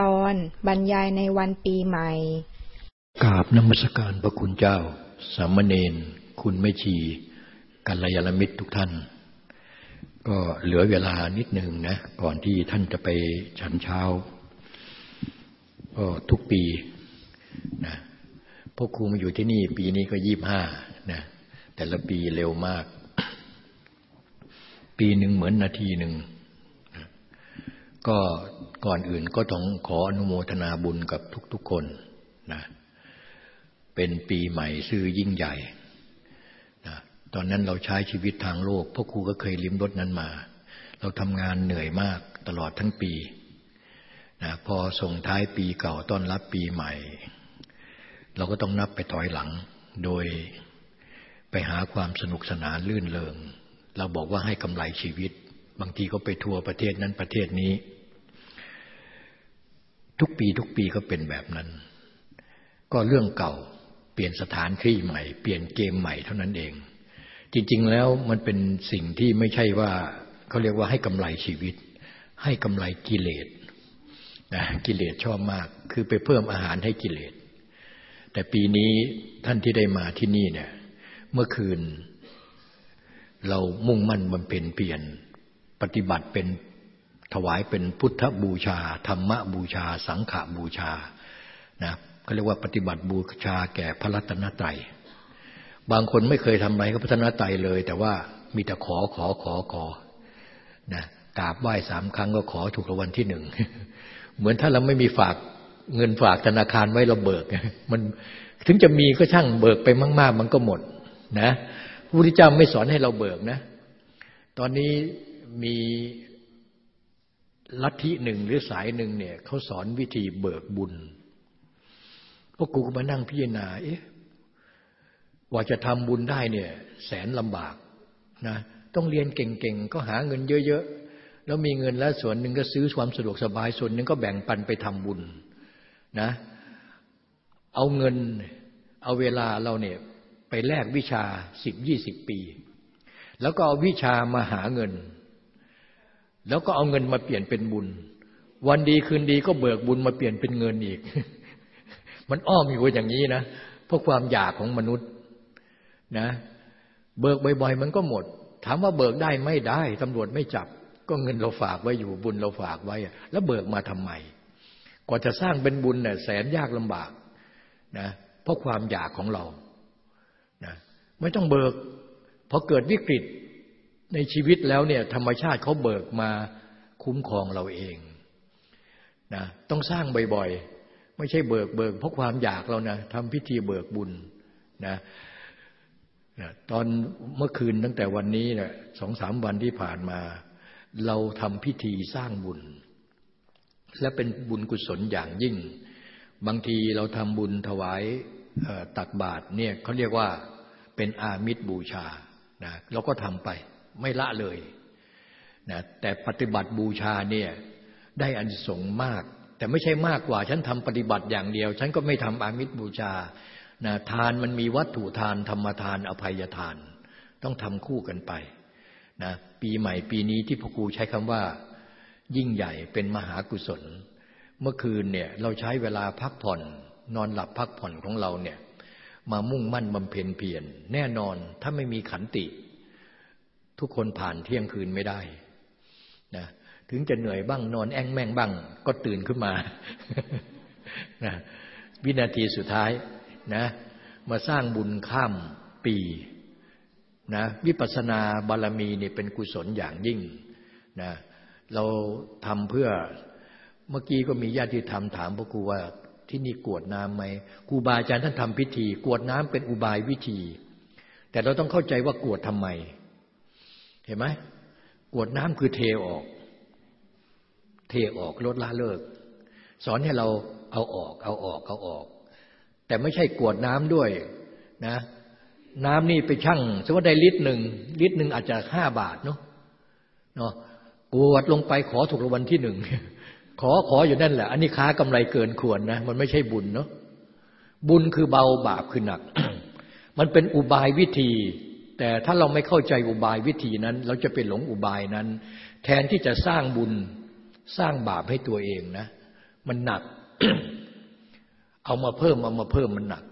ตอนบรรยายในวันปีใหม่ กราบนมัสการพระคุณเจ้า สามเณรคุณไม่ชีกัลยาณมิตรทุกท่าน ก็เหลือเวลานิดหนึ่งนะ ก่อนที่ท่านจะไปฉันเช้า ก็ทุกปีนะพวกครูมาอยู่ที่นี่ ปีนี้ก็ยี่บห้านะแต่ละปีเร็วมาก ปีหนึ่งเหมือนนาทีหนึ่ง ก็ก่อนอื่นก็ต้องขออนุโมทนาบุญกับทุกๆคนนะเป็นปีใหม่ซื่อยิ่งใหญ่นะตอนนั้นเราใช้ชีวิตทางโลกพ่อครูก็เคยลิ้มรสนั้นมา เราทำงานเหนื่อยมากตลอดทั้งปีนะพอส่งท้ายปีเก่าต้อนรับปีใหม่ เราก็ต้องนับไปถอยหลัง โดยไปหาความสนุกสนานลื่นเลงเราบอกว่าให้กำไรชีวิต บางทีก็ไปทัวร์ประเทศนั้นประเทศนี้ ทุกปีทุกปีก็เป็นแบบนั้น ก็เรื่องเก่าเปลี่ยนสถานที่ใหม่ เปลี่ยนเกมใหม่เท่านั้นเอง จริง ๆ แล้วมันเป็นสิ่งที่ไม่ใช่ว่าเขาเรียกว่าให้กำไรชีวิต ให้กำไรกิเลสนะกิเลสชอบมาก คือไปเพิ่มอาหารให้กิเลส แต่ปีนี้ท่านที่ได้มาที่นี่เนี่ย เมื่อคืน เรามุ่งมั่นบำเพ็ญเปลี่ยน ปฏิบัติเป็น ถวายเป็นพุทธบูชา ธรรมบูชา สังฆบูชานะก็เรียกว่าปฏิบัติบูชาแก่พระรัตนตรัย บางคนไม่เคยทำอะไรกับพระรัตนตรัยเลย แต่ว่ามีแต่ขอขอขอขอนะกราบไหว้สามครั้งก็ขอถูกรางวัลที่หนึ่งเหมือนถ้าเราไม่มีฝากเงินฝากธนาคารไว้เราเบิกมันถึงจะมีก็ช่างเบิกไปมาก ๆ มันก็หมดนะพระพุทธเจ้าไม่สอนให้เราเบิกนะ ตอนนี้มี ลัทธิหนึ่งหรือสายหนึ่งเนี่ยเขาสอนวิธีเบิกบุญพวกกูก็มานั่งพิจารณาเอ๊ะว่าจะทำบุญได้เนี่ย แสนลำบากนะต้องเรียนเก่งๆ ก็หาเงินเยอะๆ แล้วมีเงินแล้วส่วนหนึ่งก็ซื้อความสะดวกสบาย ส่วนหนึ่งก็แบ่งปันไปทำบุญนะ เอาเงินเอาเวลาเราเนี่ยไปแลกวิชาสิบยี่สิบปี แล้วก็เอาวิชามาหาเงิน แล้วก็เอาเงินมาเปลี่ยนเป็นบุญ วันดีคืนดีก็เบิกบุญมาเปลี่ยนเป็นเงินอีก มันอ้อมอยู่อย่างนี้นะเพราะความอยากของมนุษย์นะ เบิกบ่อยๆ มันก็หมด ถามว่าเบิกได้ไม่ได้ตำรวจไม่จับ ก็เงินเราฝากไว้อยู่บุญเราฝากไว้ แล้วเบิกมาทำไมกว่าจะสร้างเป็นบุญเนี่ยแสนยากลำบากนะเพราะความอยากของเรานะไม่ต้องเบิกพอเกิดวิกฤต ในชีวิตแล้วเนี่ยธรรมชาติเขาเบิกมาคุ้มครองเราเองนะต้องสร้างบ่อยๆ ไม่ใช่เบิกเบิกเพราะความอยากเรานะทำพิธีเบิกบุญนะนะตอนเมื่อคืนตั้งแต่วันนี้นะสองสามวันที่ผ่านมา เราทำพิธีสร้างบุญ และเป็นบุญกุศลอย่างยิ่ง บางทีเราทำบุญถวายตักบาตรเนี่ยเขาเรียกว่าเป็นอามิตรบูชานะเราก็ทำไป ไม่ละเลยนะแต่ปฏิบัติบูชาเนี่ยได้อันสงมาก แต่ไม่ใช่มากกว่า ฉันทำปฏิบัติอย่างเดียว ฉันก็ไม่ทำอามิตรบูชานะทานมันมีวัตถุทานธรรมทานอภัยทาน ต้องทำคู่กันไปนะปีใหม่ปีนี้ที่พ่อครูใช้คำว่า ยิ่งใหญ่เป็นมหากุศล เมื่อคืนเนี่ยเราใช้เวลาพักผ่อนนอนหลับพักผ่อนของเราเนี่ยมามุ่งมั่นบำเพ็ญเพียรแน่นอนถ้าไม่มีขันติ ทุกคนผ่านเที่ยงคืนไม่ได้นะถึงจะเหนื่อยบ้างนอนแอ่งแม่งบ้าง ก็ตื่นขึ้นมานะวินาทีสุดท้ายนะมาสร้างบุญข้ามปีนะวิปัสสนาบารมีนี่เป็นกุศลอย่างยิ่งนะเราทำเพื่อเมื่อกี้ก็มีญาติธรรมถามพระครูว่าที่นี่กวดน้ำไหมครูบาอาจารย์ท่านทำพิธี กวดน้ำเป็นอุบายวิธี แต่เราต้องเข้าใจว่ากวดทำไม เห็นไหมกวดน้ำคือเทออก เทออกลดละเลิก สอนให้เราเอาออก เอาออกเอาออก แต่ไม่ใช่กวดน้ำด้วยนะ น้ำนี่ไปชั่งสมมติได้ลิตรหนึ่งลิตรหนึ่งอาจจะห้าบาทเนาะเนาะกวดลงไปขอถูกรางวัลที่หนึ่งขอขออยู่นั่นแหละ อันนี้ค้ากำไรเกินควรนะ มันไม่ใช่บุญเนาะบุญคือเบาบาปคือหนัก มันเป็นอุบายวิธี แต่ถ้าเราไม่เข้าใจอุบายวิธีนั้น เราจะเป็นหลงอุบายนั้น แทนที่จะสร้างบุญสร้างบาปให้ตัวเองนะ มันหนัก เอามาเพิ่มเอามาเพิ่มมันหนัก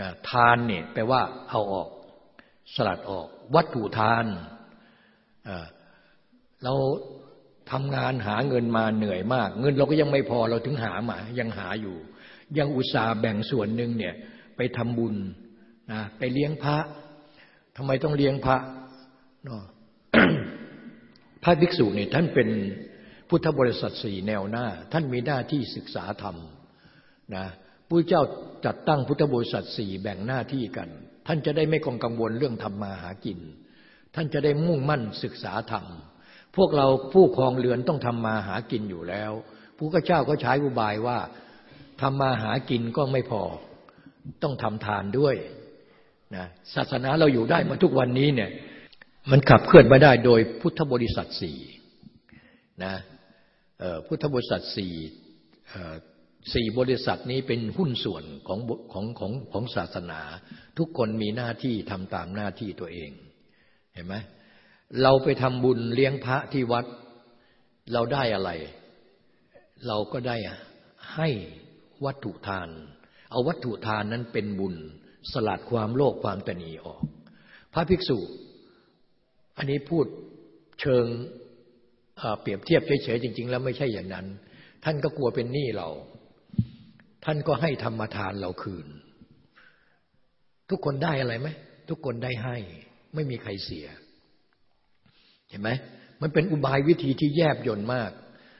นะทานเนี่ยแปลว่าเอาออกสลัดออก วัตถุทานเราทำงานหาเงินมาเหนื่อยมาก เงินเราก็ยังไม่พอเราถึงหามายังหาอยู่ ยังอุตส่าห์แบ่งส่วนหนึ่งเนี่ยไปทำบุญนะไปเลี้ยงพระ ทำไมต้องเลี้ยงพระเนาะพระภิกษุเนี่ยท่านเป็นพุทธบริษัทสี่แนวหน้า ท่านมีหน้าที่ศึกษาธรรมนะพระเจ้าจัดตั้งพุทธบริษัทสี่แบ่งหน้าที่กัน ท่านจะได้ไม่กังวลเรื่องทำมาหากิน ท่านจะได้มุ่งมั่นศึกษาธรรม พวกเราผู้ครองเรือนต้องทำมาหากินอยู่แล้วพระเจ้าก็ใช้อุบายว่าทำมาหากินก็ไม่พอ ต้องทำทานด้วย นะศาสนาเราอยู่ได้มาทุกวันนี้เนี่ยมันขับเคลื่อนมาได้โดยพุทธบริษัทสี่นะพุทธบริษัทสี่สี่บริษัทนี้เป็นหุ้นส่วนของของของของศาสนา ทุกคนมีหน้าที่ทำตามหน้าที่ตัวเองเห็นไหมเราไปทำบุญเลี้ยงพระที่วัด เราได้อะไร เราก็ได้ให้วัตถุทาน เอาวัตถุทานนั้นเป็นบุญ สลัดความโลภความตนีออก พระภิกษุ อันนี้พูดเชิงเปรียบเทียบเฉยๆจริง ๆ แล้วไม่ใช่อย่างนั้น ท่านก็กลัวเป็นหนี้เรา ท่านก็ให้ธรรมทานเราคืน ทุกคนได้อะไรไหมทุกคนได้ให้ ไม่มีใครเสีย เห็นไหมมันเป็นอุบายวิธีที่แยบยนต์มาก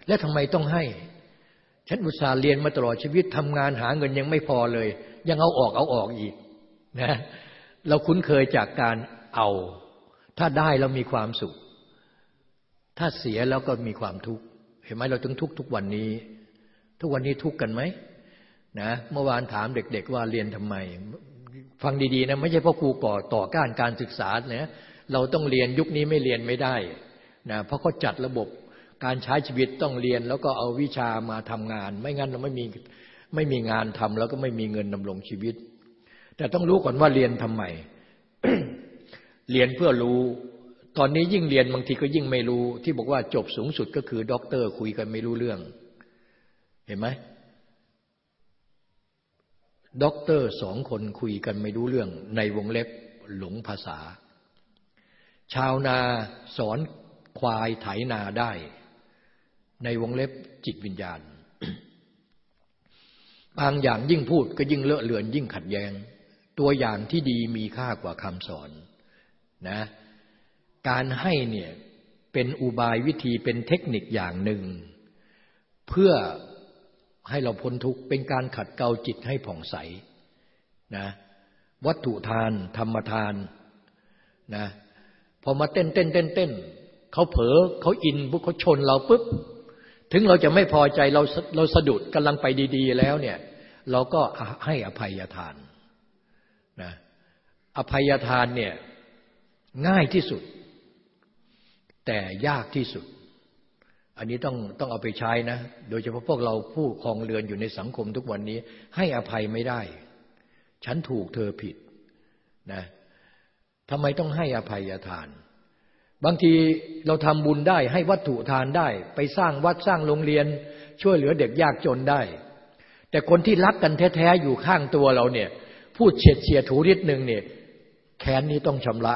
และทำไมต้องให้ ฉันอุตส่าห์เรียนมาตลอดชีวิตทำงานหาเงินยังไม่พอเลย ยังเอาออกเอาออกอีก นะเราคุ้นเคยจากการเอา ถ้าได้เรามีความสุข ถ้าเสียแล้วก็มีความทุกข์เห็นไหมเราถึงทุกทุกวันนี้ ทุกวันนี้ทุกกันไหมนะเมื่อวานถามเด็ก ๆ ว่าเรียนทำไม ฟังดีๆนะไม่ใช่เพราะครูบาต่อต้านการศึกษาเนี่ยเราต้องเรียนยุคนี้ไม่เรียนไม่ได้นะเพราะเขาจัดระบบการใช้ชีวิตต้องเรียนแล้วก็เอาวิชามาทำงาน ไม่งั้นเราไม่มีไม่มีงานทำแล้วก็ไม่มีเงินดำรงชีวิต แต่ต้องรู้ก่อนว่าเรียนทำไม เรียนเพื่อรู้ ตอนนี้ยิ่งเรียนบางทีก็ยิ่งไม่รู้ ที่บอกว่าจบสูงสุดก็คือ ด็อกเตอร์คุยกันไม่รู้เรื่อง เห็นไหมด็อกเตอร์สองคนคุยกันไม่รู้เรื่อง ในวงเล็บหลงภาษา ชาวนาสอนควายไถนาได้ ในวงเล็บจิตวิญญาณ บางอย่างยิ่งพูดก็ยิ่งเลอะเลือนยิ่งขัดแยง้ง ตัวอย่างที่ดีมีค่ากว่าคำสอนนะการให้เนี่ยเป็นอุบายวิธีเป็นเทคนิคอย่างหนึ่ง เพื่อให้เราพ้นทุกข์เป็นการขัดเกลาจิตให้ผ่องใสนะวัตถุทาน ธรรมทานนะพอมาเต้นเต้นเต้นเต้นเขาเผลอเขาอินปุ๊บเขาชนเราปุ๊บถึงเราจะไม่พอใจเราเราสะดุดกำลังไปดี ๆ แล้วเนี่ย เราก็ให้อภัยทาน นะอภัยทานเนี่ยง่ายที่สุด แต่ยากที่สุด อันนี้ต้องต้องเอาไปใช้นะ โดยเฉพาะพวกเราผู้คลองเรือนอยู่ในสังคมทุกวันนี้ ให้อภัยไม่ได้ ฉันถูกเธอผิดนะทำไมต้องให้อภัยทาน บางทีเราทำบุญได้ให้วัตถุทานได้ ไปสร้างวัดสร้างโรงเรียน ช่วยเหลือเด็กยากจนได้ แต่คนที่รักกันแท้ ๆ อยู่ข้างตัวเราเนี่ย พูดเฉียดเฉียดถูริดหนึ่งเนี่ยแค้นนี้ต้องชำระ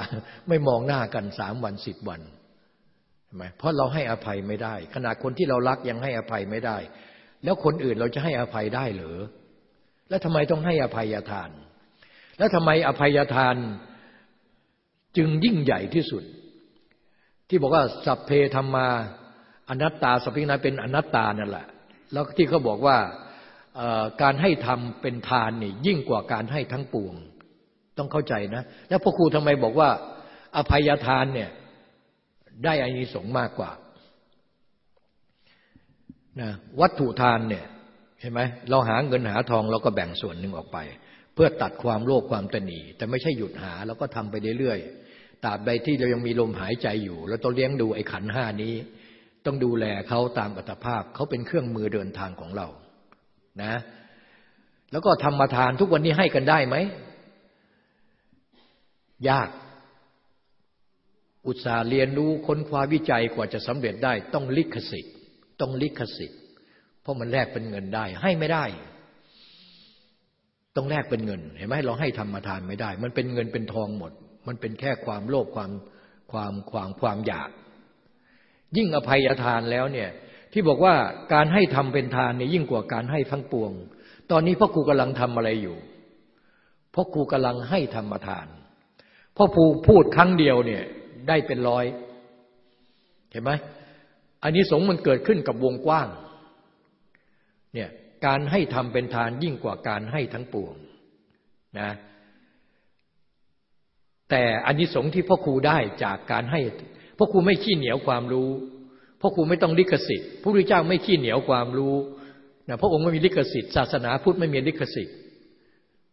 ไม่มองหน้ากันสามวันสิบวันใช่ไหมเพราะเราให้อภัยไม่ได้ ขนาดคนที่เรารักยังให้อภัยไม่ได้ แล้วคนอื่นเราจะให้อภัยได้หรือ แล้วทำไมต้องให้อภัยทาน แล้วทำไมอภัยทานจึงยิ่งใหญ่ที่สุด ที่บอกว่าสัพเพธรรมาอนัตตาสัพพิณาเป็นอนัตตานั่นแหละแล้วที่เขาบอกว่า การให้ทำเป็นทานนี่ยิ่งกว่าการให้ทั้งปวง ต้องเข้าใจนะ แล้วพ่อครูทำไมบอกว่า อภัยทานเนี่ยได้อานิสงส์มากกว่านะวัตถุทานเนี่ยเห็นไหมเราหาเงินหาทองเราก็แบ่งส่วนหนึ่งออกไป เพื่อตัดความโลภความตนีแต่ไม่ใช่หยุดหาเราก็ทำไปเรื่อยๆตราบใดที่เรายังมีลมหายใจอยู่เราต้องเลี้ยงดูไอ้ขันห้านี้ ต้องดูแลเขาตามอัตภาพเขาเป็นเครื่องมือเดินทางของเรา นะ แล้วก็ธรรมทานทุกวันนี้ให้กันได้ไหม ยาก อุตสาห์เรียนรู้ค้นคว้าวิจัยกว่าจะสำเร็จได้ ต้องลิขสิทธิ์ ต้องลิขสิทธิ์ เพราะมันแลกเป็นเงินได้ ให้ไม่ได้ ต้องแลกเป็นเงิน เห็นไหมเราให้ธรรมทานไม่ได้ มันเป็นเงินเป็นทองหมด มันเป็นแค่ความโลภความความความความอยาก ยิ่งอภัยทานแล้วเนี่ย ที่บอกว่าการให้ทำเป็นทานเนี่ยยิ่งกว่าการให้ทั้งปวง ตอนนี้พ่อครูกำลังทำอะไรอยู่พ่อครูกำลังให้ธรรมทานพ่อครูพูดครั้งเดียวเนี่ยได้เป็นร้อย เห็นไหมอันนี้สงมันเกิดขึ้นกับวงกว้างเนี่ยการให้ทำเป็นทานยิ่งกว่าการให้ทั้งปวงนะแต่อันนี้สงที่พ่อครูได้จากการให้พ่อครูไม่ขี้เหนียวความรู้ พ่อครูไม่ต้องลิขสิทธิ์พระพุทธเจ้าไม่ขี้เหนียวความรู้นะพระองค์ไม่มีลิขสิทธิ์ศาสนาพุทธไม่มีลิขสิทธิ์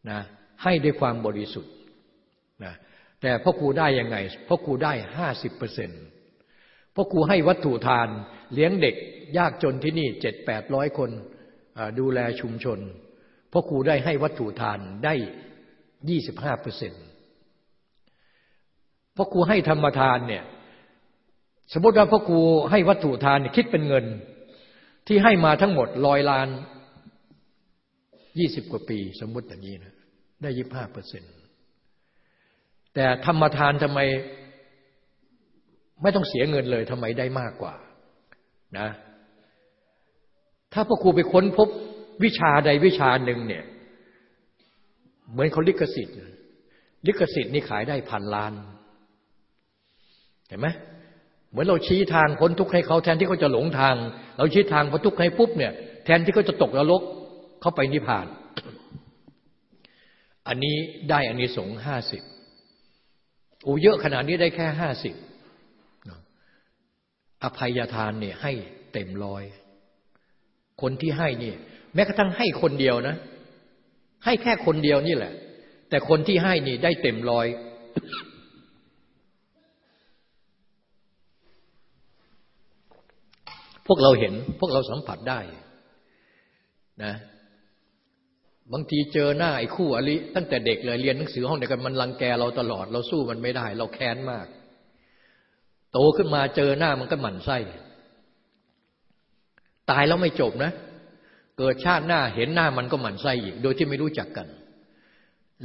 นะให้ด้วยความบริสุทธิ์นะแต่พ่อครูได้ยังไงพ่อครูได้ห้าสิบเปอร์เซ็นต์พ่อครูให้วัตถุทานเลี้ยงเด็กยากจนที่นี่เจ็ดแปดร้อยคนดูแลชุมชนพ่อครูได้ให้วัตถุทานได้ยี่สิบห้าเปอร์เซ็นต์พ่อครูให้ธรรมทานเนี่ย สมมติว่าพ่อครูให้วัตถุทานคิดเป็นเงิน ที่ให้มาทั้งหมดร้อยล้านยี่สิบกว่าปี สมมติอย่างนี้นะได้ยี่ห้าเปอร์เซ็นต์แต่ธรรมทานทำไม ไม่ต้องเสียเงินเลยทำไมได้มากกว่านะ ถ้าพ่อครูไปค้นพบวิชาใดวิชาหนึ่งเนี่ย เหมือนเขาลิขสิทธิ์ลิขสิทธิ์นี่ขายได้พันล้าน เห็นไหม มือนเราชี้ทางพ้นทุกข์ให้เขาแทนที่เขาจะหลงทาง เราชี้ทางพ้นทุกข์ให้ปุ๊บเนี่ย แทนที่เขาจะตกนรกเขาไปนิพพาน อันนี้ได้อันนี้สงห้าสิบอ้เยอะขนาดนี้ได้แค่ห้าสิบอภัยทานเนี่ยให้เต็มร้อย คนที่ให้นี่แม้กระทั่งให้คนเดียวนะ ให้แค่คนเดียวนี่แหละ แต่คนที่ให้นี่ได้เต็มร้อย พวกเราเห็น พวกเราสัมผัสได้นะบางทีเจอหน้าไอ้คู่อริตั้งแต่เด็กเลยเรียนหนังสือห้องเดียวกันมันรังแกเราตลอด เราสู้มันไม่ได้ เราแค้นมาก โตขึ้นมาเจอหน้ามันก็หมั่นไส้ตายแล้วไม่จบนะ เกิดชาติหน้าเห็นหน้ามันก็หมั่นไส้อีก โดยที่ไม่รู้จักกัน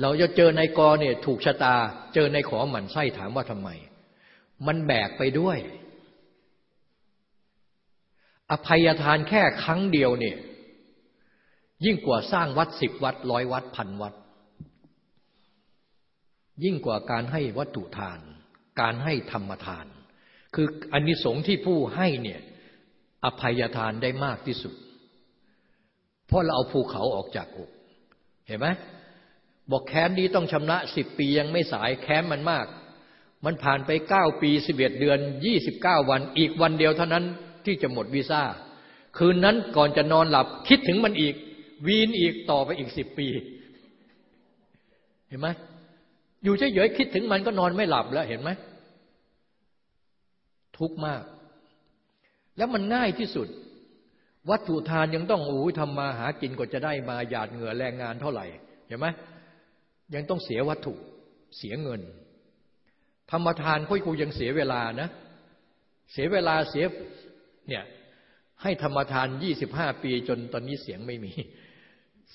เราจะเจอในกอเนี่ยถูกชะตา เจอในขอหมั่นไส้ถามว่าทำไม มันแบกไปด้วย อภัยทานแค่ครั้งเดียวเนี่ย ยิ่งกว่าสร้างวัดสิบวัดร้อยวัดพันวัด ยิ่งกว่าการให้วัตถุทาน การให้ธรรมทาน คืออันนิสงส์ที่ผู้ให้เนี่ยอภัยทานได้มากที่สุด เพราะเราเอาภูเขาออกจากอก เห็นไหมบอกแค้นนี้ต้องชำระสิบปียังไม่สายแค้นมันมาก มันผ่านไปเก้าปีสิบเอ็ดเดือนยี่สิบเก้าวันอีกวันเดียวเท่านั้น ที่จะหมดวีซ่า คืนนั้นก่อนจะนอนหลับคิดถึงมันอีก วีนอีกต่อไปอีกสิบปี เห็นไหมอยู่เฉยๆคิดถึงมันก็นอนไม่หลับแล้วเห็นไหมทุกข์มาก แล้วมันง่ายที่สุด วัตถุทานยังต้องโอ้ยทำมาหากินกว่าจะได้มาหยาดเหงื่อแรงงานเท่าไหร่เห็นไหมยังต้องเสียวัตถุเสียเงิน ธรรมทานค่อยคูยังเสียเวลานะ เสียเวลาเสีย เนี่ยให้ธรรมทานยี่สิบห้าปีจนตอนนี้เสียงไม่มี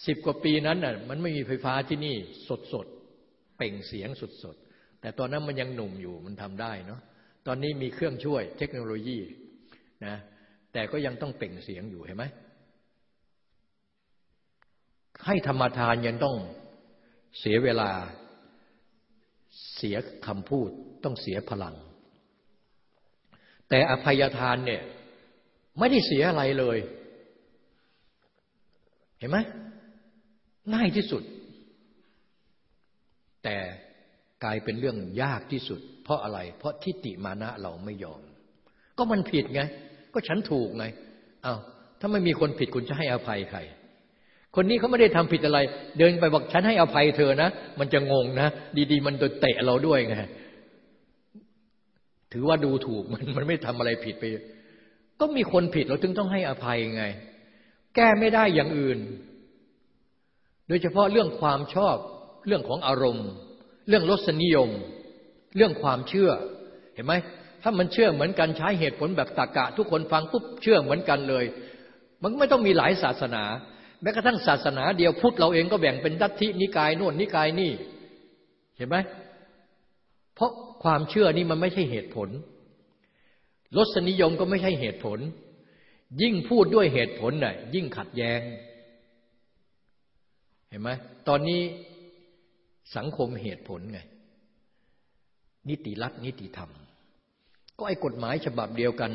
สิบกว่าปีนั้นน่ะมันไม่มีไฟฟ้าที่นี่สดสดเป่งเสียงสดสดแต่ตอนนั้นมันยังหนุ่มอยู่มันทำได้เนาะตอนนี้มีเครื่องช่วยเทคโนโลยีนะแต่ก็ยังต้องเป่งเสียงอยู่เห็นไหมให้ธรรมทานยังต้องเสียเวลาเสียคำพูดต้องเสียพลัง แต่อภัยทานเนี่ย ไม่ได้เสียอะไรเลย เห็นไหมง่ายที่สุด แต่กลายเป็นเรื่องยากที่สุด เพราะอะไร เพราะทิฏฐิมานะเราไม่ยอม ก็มันผิดไง ก็ฉันถูกไงเอา้าถ้าไม่มีคนผิดคุณจะให้อภัยใคร คนนี้เขาไม่ได้ทำผิดอะไร เดินไปบอกฉันให้อภัยเธอนะ มันจะงงนะ ดีๆ มันโดนเตะเราด้วยไง ถือว่าดูถูกมันมันไม่ทำอะไรผิดไป ก็มีคนผิดเราถึงต้องให้อภัยไง แก้ไม่ได้อย่างอื่น โดยเฉพาะเรื่องความชอบ เรื่องของอารมณ์ เรื่องรสนิยม เรื่องความเชื่อ เห็นไหมถ้ามันเชื่อเหมือนกันใช้เหตุผลแบบตรกกะ ทุกคนฟังปุ๊บเชื่อเหมือนกันเลย มันไม่ต้องมีหลายศาสนาแม้กระทั่งศาสนาเดียวพุทธเราเองก็แบ่งเป็นดัตทินิกายโน่นนิกายนี่ เห็นไหมเพราะความเชื่อนี่มันไม่ใช่เหตุผล รสนิยมก็ไม่ใช่เหตุผล ยิ่งพูดด้วยเหตุผลน่ะยิ่งขัดแย้ง เห็นไหมตอนนี้สังคมเหตุผลไง นิติรัฐนิติธรรม ก็ไอ้กฎหมายฉบับเดียวกัน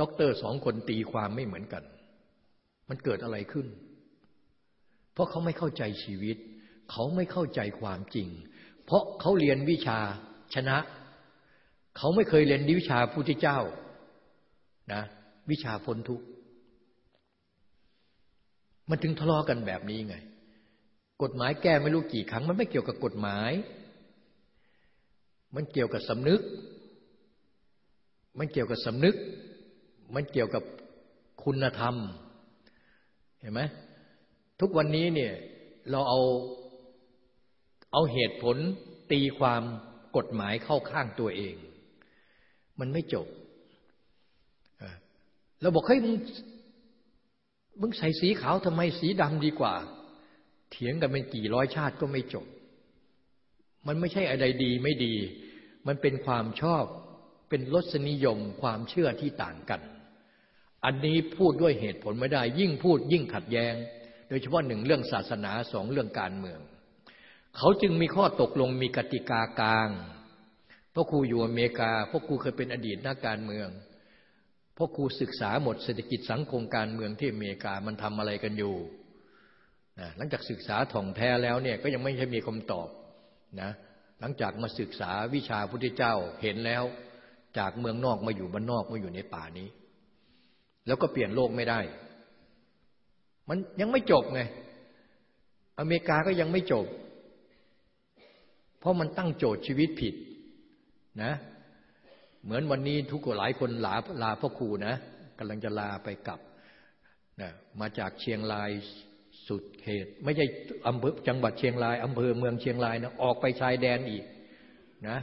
ด็อกเตอร์สองคนตีความไม่เหมือนกัน มันเกิดอะไรขึ้น เพราะเขาไม่เข้าใจชีวิต เขาไม่เข้าใจความจริง เพราะเขาเรียนวิชาชนะ เขาไม่เคยเรียนวิชาพุทธเจ้านะวิชาพ้นทุกข์มันถึงทะเลาะกันแบบนี้ไง กฎหมายแก้ไม่รู้กี่ครั้ง มันไม่เกี่ยวกับกฎหมาย มันเกี่ยวกับสำนึก มันเกี่ยวกับสำนึก มันเกี่ยวกับคุณธรรม เห็นไหมทุกวันนี้เนี่ยเราเอาเอาเหตุผลตีความกฎหมายเข้าข้างตัวเอง มันไม่จบเราบอกเฮ้ยมึงมึงใส่สีขาวทำไมสีดำดีกว่า เถียงกันเป็นกี่ร้อยชาติก็ไม่จบ มันไม่ใช่อะไรดีไม่ดี มันเป็นความชอบเป็นรสนิยมความเชื่อที่ต่างกัน อันนี้พูดด้วยเหตุผลไม่ได้ ยิ่งพูดยิ่งขัดแยง้ง โดยเฉพาะหนึ่งเรื่องศาสนาสองเรื่องการเมือง เขาจึงมีข้อตกลงมีกติกากลาง พ่อครูอยู่อเมริกาพ่อครูเคยเป็นอดีตนักการเมืองพ่อครูศึกษาหมดเศรษฐกิจสังคมการเมืองที่อเมริกามันทำอะไรกันอยู่นะหลังจากศึกษาถ่องแท้แล้วเนี่ยก็ยังไม่ใช่มีคำตอบนะหลังจากมาศึกษาวิชาพุทธเจ้าเห็นแล้ว จากเมืองนอกมาอยู่บ้านนอกมาอยู่ในป่านี้ แล้วก็เปลี่ยนโลกไม่ได้ มันยังไม่จบไงอเมริกาก็ยังไม่จบ เพราะมันตั้งโจทย์ชีวิตผิด นะ เหมือนวันนี้ทุกคนหลายคนลาลาพ่อครูนะกำลังจะลาไปกลับนะมาจากเชียงรายสุดเขต ไม่ใช่อำเภอจังหวัดเชียงรายอำเภอเมืองเชียงรายนะออกไปชายแดนอีกนะ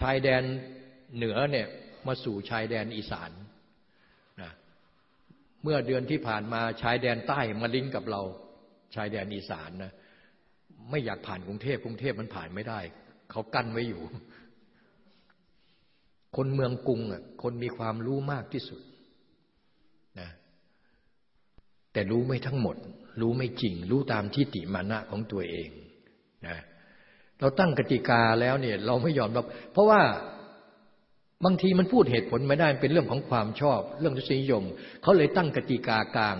ชายแดนเหนือเนี่ยมาสู่ชายแดนอีสานนะเมื่อเดือนที่ผ่านมาชายแดนใต้มาลิงก์กับเราชายแดนอีสานนะไม่อยากผ่านกรุงเทพกรุงเทพมันผ่านไม่ได้ เขากั้นไว้อยู่ คนเมืองกรุงอะ คนมีความรู้มากที่สุดนะแต่รู้ไม่ทั้งหมด รู้ไม่จริง รู้ตามทิฏฐิมานะของตัวเองนะเราตั้งกติกาแล้วเนี่ย เราไม่ยอมรับ เพราะว่าบางทีมันพูดเหตุผลไม่ได้ เป็นเรื่องของความชอบ เรื่องทศนิยม เขาเลยตั้งกติกากลาง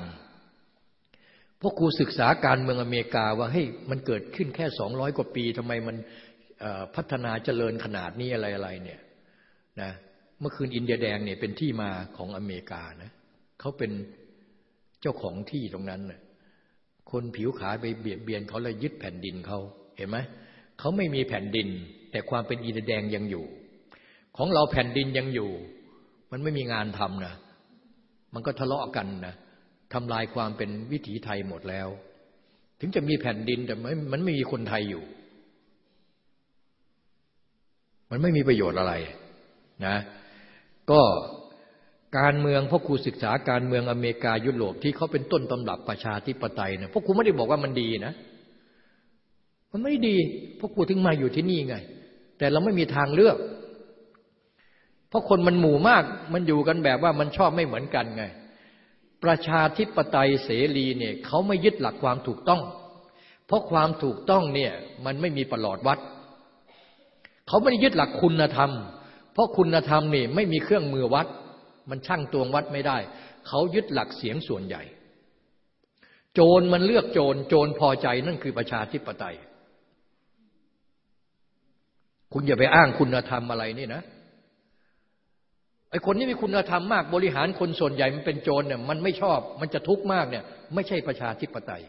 พวกครูศึกษาการเมืองอเมริกาว่าเฮ้ยมันเกิดขึ้นแค่สองร้อยกว่าปีทำไมมันพัฒนาเจริญขนาดนี้อะไรอะไรเนี่ย นะเมื่อคืนอินเดียแดงเนี่ยเป็นที่มาของอเมริกานะเขาเป็นเจ้าของที่ตรงนั้นนะคนผิวขาวไปเบียดเบียนเขาเลยยึดแผ่นดินเขาเห็นไหมเขาไม่มีแผ่นดิน แต่ความเป็นอินเดียแดงยังอยู่ ของเราแผ่นดินยังอยู่ มันไม่มีงานทำนะมันก็ทะเลาะกันนะทำลายความเป็นวิถีไทยหมดแล้ว ถึงจะมีแผ่นดินแต่มันไม่มีคนไทยอยู่ มันไม่มีประโยชน์อะไร นะก็การเมืองพวกครูศึกษาการเมืองอเมริกายุโรปที่เขาเป็นต้นตำรับประชาธิปไตยนะพวกครูไม่ได้บอกว่ามันดีนะ มันไม่ดีพวกครูถึงมาอยู่ที่นี่ไง แต่เราไม่มีทางเลือก เพราะคนมันหมู่มากมันอยู่กันแบบว่ามันชอบไม่เหมือนกันไง ประชาธิปไตยเสรีเนี่ยเขาไม่ยึดหลักความถูกต้อง เพราะความถูกต้องเนี่ยมันไม่มีประหลอดวัดเขาไม่ได้ยึดหลักคุณธรรมเพราะคุณธรรมนี่ไม่มีเครื่องมือวัด มันช่างตวงวัดไม่ได้ เขายึดหลักเสียงส่วนใหญ่ โจรมันเลือกโจร โจรพอใจนั่นคือประชาธิปไตย คุณอย่าไปอ้างคุณธรรมอะไรนี่นะไอคนที่มีคุณธรรมมากบริหารคนส่วนใหญ่มันเป็นโจรเนี่ยมันไม่ชอบ มันจะทุกข์มากเนี่ย ไม่ใช่ประชาธิปไตย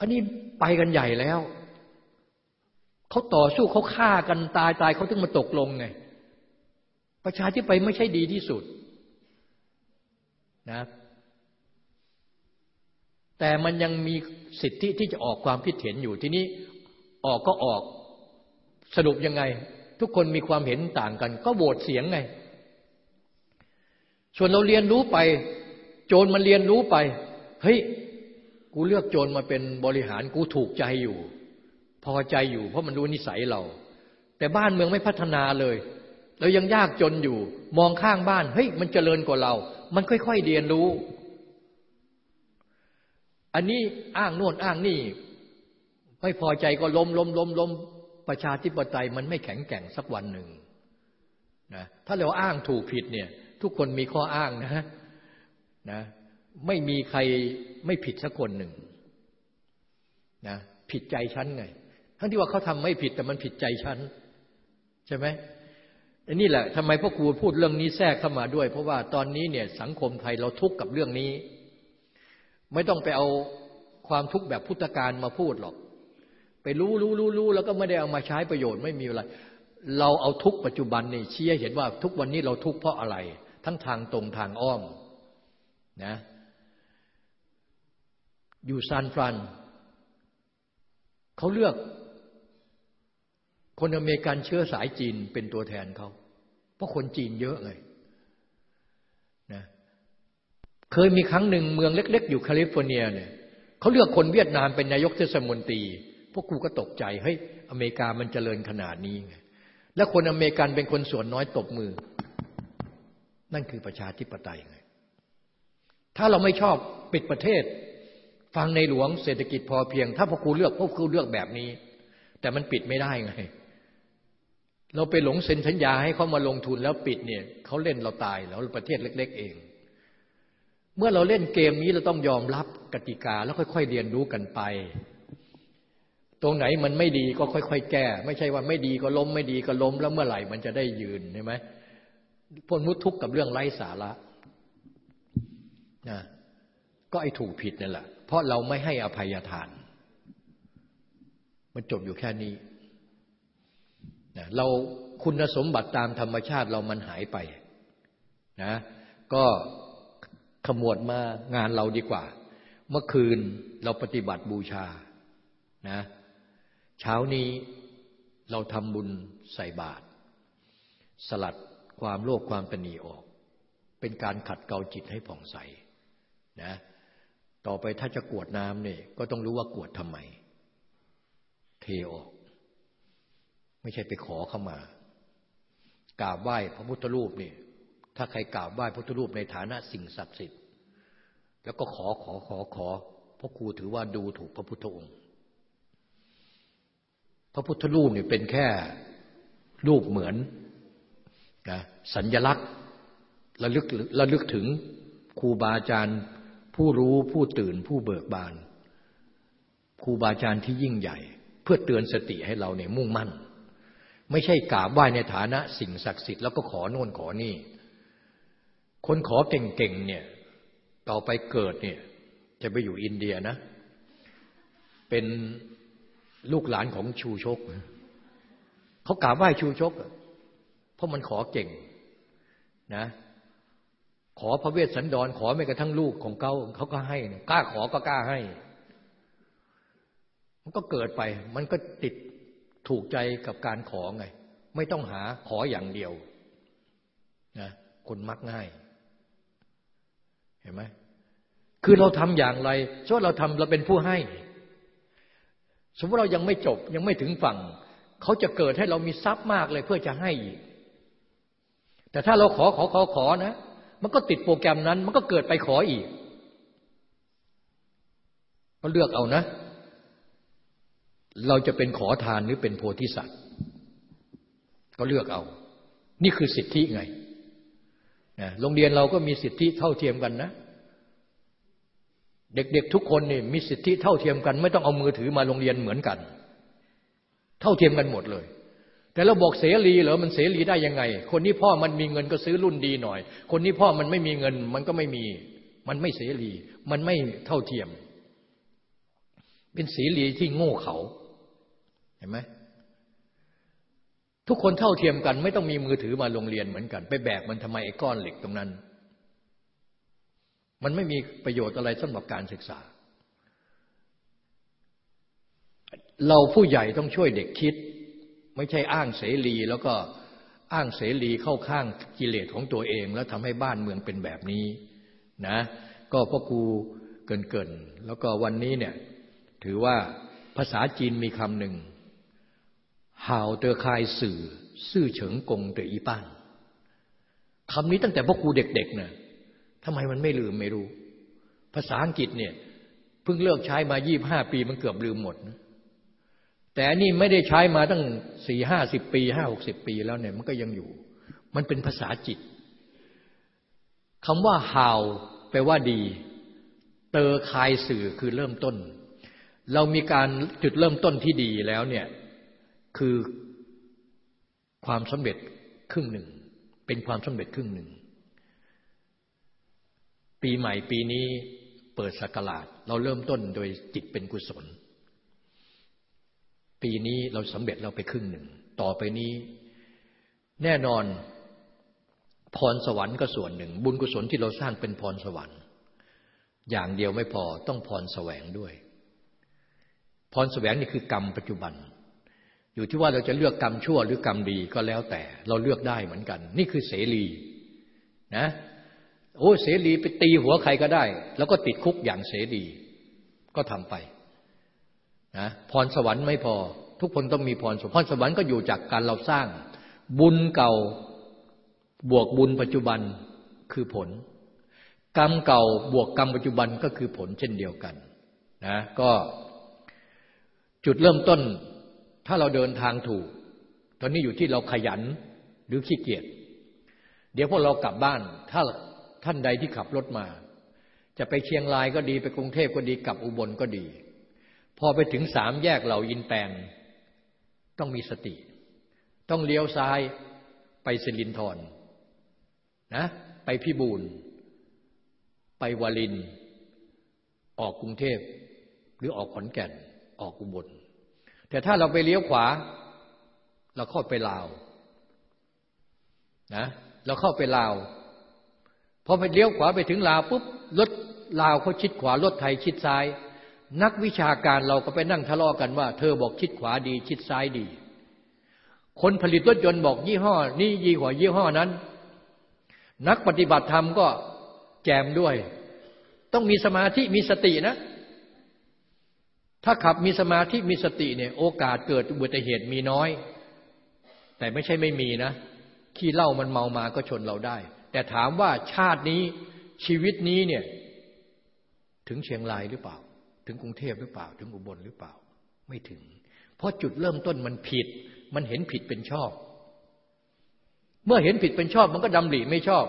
อันนี้ไปกันใหญ่แล้ว เขาต่อสู้เขาฆ่ากันตายตายเขาถึงมาตกลงไง ประชาธิปไตยไม่ใช่ดีที่สุดนะแต่มันยังมีสิทธิที่จะออกความคิดเห็นอยู่ทีนี้ออกก็ออกสรุปยังไง ทุกคนมีความเห็นต่างกัน ก็โหวตเสียงไง ส่วนเราเรียนรู้ไป โจรมันเรียนรู้ไป เฮ้ย กูเลือกโจรมาเป็นบริหารกูถูกใจอยู่ พอใจอยู่ เพราะมันรู้นิสัยเรา แต่บ้านเมืองไม่พัฒนาเลยเรายังยากจนอยู่ มองข้างบ้าน เฮ้ย มันเจริญกว่าเรา มันค่อยๆเรียนรู้ อันนี้อ้างโน่นอ้างนี่ ไม่พอใจก็ล้มล้มล้มล้มประชาธิปไตยมันไม่แข็งแกร่งสักวันหนึ่งนะถ้าเราอ้างถูกผิดเนี่ย ทุกคนมีข้ออ้างนะนะไม่มีใครไม่ผิดสักคนหนึ่งนะผิดใจฉันไง ทั้งที่ว่าเขาทำไม่ผิดแต่มันผิดใจฉัน ใช่ไหมอันนี้แหละทำไมพ่อครูพูดเรื่องนี้แทรกเข้ามาด้วย เพราะว่าตอนนี้เนี่ยสังคมไทยเราทุกข์กับเรื่องนี้ ไม่ต้องไปเอาความทุกข์แบบพุทธการมาพูดหรอก ไปรู้รู้รู้รู้แล้วก็ไม่ได้เอามาใช้ประโยชน์ไม่มีอะไร เราเอาทุกปัจจุบันนี่ชี้ให้เห็นว่าทุกวันนี้เราทุกข์เพราะอะไร ทั้งทางตรงทางอ้อมนะอยู่ซานฟรานเขาเลือก คนอเมริกันเชื้อสายจีนเป็นตัวแทนเขาเพราะคนจีนเยอะเลยนะเคยมีครั้งหนึ่งเมืองเล็ก ๆ อยู่แคลิฟอร์เนียเนี่ยเขาเลือกคนเวียดนามเป็นนายกเทศมนตรี พวกกูก็ตกใจเฮ้ยอเมริกามันเจริญขนาดนี้ไงแล้วคนอเมริกันเป็นคนส่วนน้อยตบมือ นั่นคือประชาธิปไตยไงถ้าเราไม่ชอบปิดประเทศ ฟังในหลวงเศรษฐกิจพอเพียง ถ้าพวกกูเลือกพวกกูเลือกแบบนี้ แต่มันปิดไม่ได้ไง เราไปหลงเซ็นสัญญาให้เขามาลงทุนแล้วปิดเนี่ยเขาเล่นเราตายแล้วประเทศเล็ก ๆ เอง เมื่อเราเล่นเกมนี้เราต้องยอมรับกติกาแล้วค่อย ๆ เรียนรู้กันไป ตรงไหนมันไม่ดีก็ค่อย ๆ แก้ ไม่ใช่ว่าไม่ดีก็ล้มไม่ดีก็ล้ม แล้วเมื่อไหร่มันจะได้ยืนใช่ไหมพวกมุทุกข์กับเรื่องไร้สาระนะก็ไอ้ถูกผิดนั่นแหละเพราะเราไม่ให้อภัยทาน มันจบอยู่แค่นี้ เราคุณสมบัติตามธรรมชาติเรามันหายไปนะก็ขมวดมางานเราดีกว่า เมื่อคืนเราปฏิบัติบูชานะเช้านี้เราทำบุญใส่บาตรสลัดความโลภความตนีออก เป็นการขัดเกลาจิตให้ผ่องใสนะต่อไปถ้าจะกวดน้ำเนี่ยก็ต้องรู้ว่ากวดทำไม เทออก ไม่ใช่ไปขอเข้ามากราบไหว้พระพุทธรูปนี่ถ้าใครกราบไหว้พระพุทธรูปในฐานะสิ่งศักดิ์สิทธิ์ แล้วก็ขอขอขอขอพราะครูถือว่าดูถูกพระพุทธองค์ พระพุทธรูปนี่เป็นแค่รูปเหมือนนะสัญญลักษณ์ระลึกระลึกถึงครูบาอาจารย์ ผู้รู้ผู้ตื่นผู้เบิกบานครูบาอาจารย์ที่ยิ่งใหญ่ เพื่อเตือนสติให้เราเนี่ยมุ่งมั่น ไม่ใช่กราบไหว้ในฐานะสิ่งศักดิ์สิทธิ์แล้วก็ขอโน่นขอนี่ คนขอเก่งๆเนี่ยต่อไปเกิดเนี่ยจะไปอยู่อินเดียนะ เป็นลูกหลานของชูชก เขากราบไหว้ชูชก เพราะมันขอเก่งนะ ขอพระเวสสันดรขอไม่กระทั่งลูกของเขาเขาก็ให้กล้าขอก็กล้าให้ มันก็เกิดไป มันก็ติด ถูกใจกับการขอไง ไม่ต้องหาขออย่างเดียวนะคนมักง่าย เห็นไหมคือเราทำอย่างไรเพราะเราทำเราเป็นผู้ให้ สมมติเรายังไม่จบยังไม่ถึงฝั่ง เขาจะเกิดให้เรามีทรัพย์มากเลยเพื่อจะให้อีก แต่ถ้าเราขอขอขอขอนะ มันก็ติดโปรแกรมนั้น มันก็เกิดไปขออีกก็เลือกเอานะ เราจะเป็นขอทานหรือเป็นโพธิสัตว์ ก็เลือกเอา นี่คือสิทธิไงโรงเรียนเราก็มีสิทธิเท่าเทียมกันนะ เด็กๆทุกคนนี่มีสิทธิเท่าเทียมกัน ไม่ต้องเอามือถือมาโรงเรียนเหมือนกัน เท่าเทียมกันหมดเลย แต่เราบอกเสรีเหรอมันเสรีได้ยังไง คนนี้พ่อมันมีเงินก็ซื้อรุ่นดีหน่อย คนนี้พ่อมันไม่มีเงิน มันก็ไม่มี มันไม่เสรี มันไม่เท่าเทียม เป็นเสรีที่โง่เขา เห็นไหมทุกคนเท่าเทียมกัน ไม่ต้องมีมือถือมาโรงเรียนเหมือนกัน ไปแบกมันทำไมไอ้ก้อนเหล็กตรงนั้น มันไม่มีประโยชน์อะไรสำหรับการศึกษา เราผู้ใหญ่ต้องช่วยเด็กคิด ไม่ใช่อ้างเสรีแล้วก็อ้างเสรีเข้าข้างกิเลสของตัวเอง แล้วทำให้บ้านเมืองเป็นแบบนี้นะ ก็พ่อครูเกินๆแล้วก็วันนี้เนี่ยถือว่าภาษาจีนมีคำหนึ่ง ห่าวเตอคายสื่อซื่อเฉิงกงเตออีป้านคำนี้ตั้งแต่พ่อครูเด็กๆเนะ่ยทำไมมันไม่ลืมไม่รู้ ภาษาอังกฤษเนี่ยเพิ่งเลิกใช้มายี่บห้าปีมันเกือบลืมหมดนะแต่นนี้ไม่ได้ใช้มาตั้งสี่ห้าสิบปีห้าหกสิบปีแล้วเนี่ยมันก็ยังอยู่ มันเป็นภาษาจิตคำว่าฮาวแปลว่าดี เตอคายสื่อคือเริ่มต้น เรามีการจุดเริ่มต้นที่ดีแล้วเนี่ย คือความสำเร็จครึ่งหนึ่ง เป็นความสำเร็จครึ่งหนึ่ง ปีใหม่ปีนี้เปิดสักราชเราเริ่มต้นโดยจิตเป็นกุศล ปีนี้เราสำเร็จเราไปครึ่งหนึ่ง ต่อไปนี้ แน่นอนพรสวรรค์ก็ส่วนหนึ่ง บุญกุศลที่เราสร้างเป็นพรสวรรค์ อย่างเดียวไม่พอต้องพรแสวงด้วย พรแสวงนี่คือกรรมปัจจุบัน อยู่ที่ว่าเราจะเลือกกรรมชั่วหรือกรรมดีก็แล้วแต่ เราเลือกได้เหมือนกัน นี่คือเสรีนะโอ้เสรีไปตีหัวใครก็ได้ แล้วก็ติดคุกอย่างเสรีก็ทำไปนะพรสวรรค์ไม่พอ ทุกคนต้องมีพรสวรรค์พรสวรรค์ก็อยู่จากการเราสร้าง บุญเก่าบวกบุญปัจจุบันคือผล กรรมเก่าบวกกรรมปัจจุบันก็คือผลเช่นเดียวกันนะก็จุดเริ่มต้น ถ้าเราเดินทางถูก ตอนนี้อยู่ที่เราขยันหรือขี้เกียจเดี๋ยวพวกเรากลับบ้าน ถ้าท่านใดที่ขับรถมา จะไปเชียงรายก็ดีไปกรุงเทพก็ดีกลับอุบลก็ดี พอไปถึงสามแยกเหล่าอินแปงต้องมีสติ ต้องเลี้ยวซ้ายไปสิรินทรนะไปพิบูลไปวาริน ออกกรุงเทพหรือออกขอนแก่นออกอุบล แต่ถ้าเราไปเลี้ยวขวา เราเข้าไปลาวนะเราเข้าไปลาวพอไปเลี้ยวขวาไปถึงลาวปุ๊บรถลาวเขาชิดขวารถไทยชิดซ้าย นักวิชาการเราก็ไปนั่งทะเลาะกันว่า เธอบอกชิดขวาดี ชิดซ้ายดี คนผลิตรถยนต์บอกยี่ห้อ นี้ยี่ห้อยี่ห้อนั้น นักปฏิบัติธรรมก็แจมด้วย ต้องมีสมาธิมีสตินะ ถ้าขับมีสมาธิมีสติเนี่ย โอกาสเกิดอุบัติเหตุมีน้อย แต่ไม่ใช่ไม่มีนะขี้เหล้ามันเมามาก็ชนเราได้ แต่ถามว่าชาตินี้ชีวิตนี้เนี่ย ถึงเชียงรายหรือเปล่า ถึงกรุงเทพหรือเปล่า ถึงอุบลหรือเปล่า ไม่ถึง เพราะจุดเริ่มต้นมันผิด มันเห็นผิดเป็นชอบ เมื่อเห็นผิดเป็นชอบ มันก็ดำริไม่ชอบ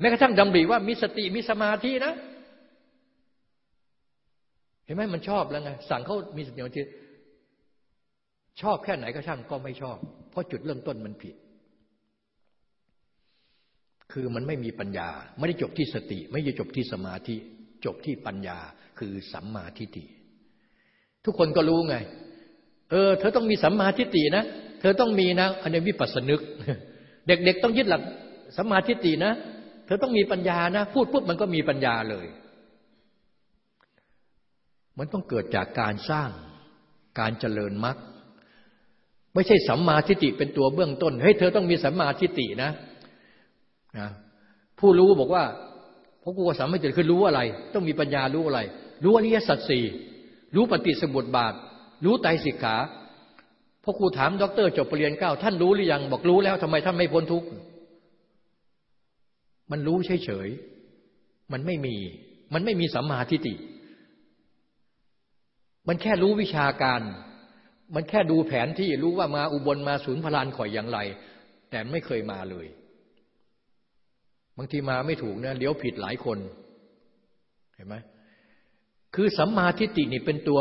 แม้กระทั่งดำริว่ามีสติมีสมาธินะ เห็นไหมมันชอบแล้วไงสั่งเขามีสติมาธิชอบแค่ไหนก็ช่างก็ไม่ชอบ เพราะจุดเริ่มต้นมันผิด คือมันไม่มีปัญญา ไม่ได้จบที่สติ ไม่ได้จบที่สมาธิ จบที่ปัญญาคือสัมมาทิฏฐิทุกคนก็รู้ไง เออ เธอต้องมีสัมมาทิฏฐินะ เธอต้องมีนะอันนี้วิปัสสนึก เด็กๆต้องยึดหลักสัมมาทิฏฐินะ เธอต้องมีปัญญานะ พูดปุ๊บมันก็มีปัญญาเลย มันต้องเกิดจากการสร้างการเจริญมรรคไม่ใช่สัมมาทิฏฐิเป็นตัวเบื้องต้นเฮ้ยเธอต้องมีสัมมาทิฏฐินะนะผู้รู้บอกว่าพราะกูสัมมาทิฏฐิคือรู้อะไร ต้องมีปัญญารู้อะไร รู้อริยสัจสี่รู้ปฏิสมุติบาท รู้ไตรสิกขาพอครูถามด็อกเตอร์จบปริญญาเก้าท่านรู้หรือยัง บอกรู้แล้วทำไมท่านไม่พ้นทุกข์มันรู้เฉยๆมันไม่มี มันไม่มีสัมมาทิฏฐิ มันแค่รู้วิชาการ มันแค่ดูแผนที่รู้ว่ามาอุบลมาศูนย์พลานข่อยอย่างไร แต่ไม่เคยมาเลย บางทีมาไม่ถูกนะเลี้ยวผิดหลายคน เห็นไหมคือสัมมาทิฏฐินี่เป็นตัว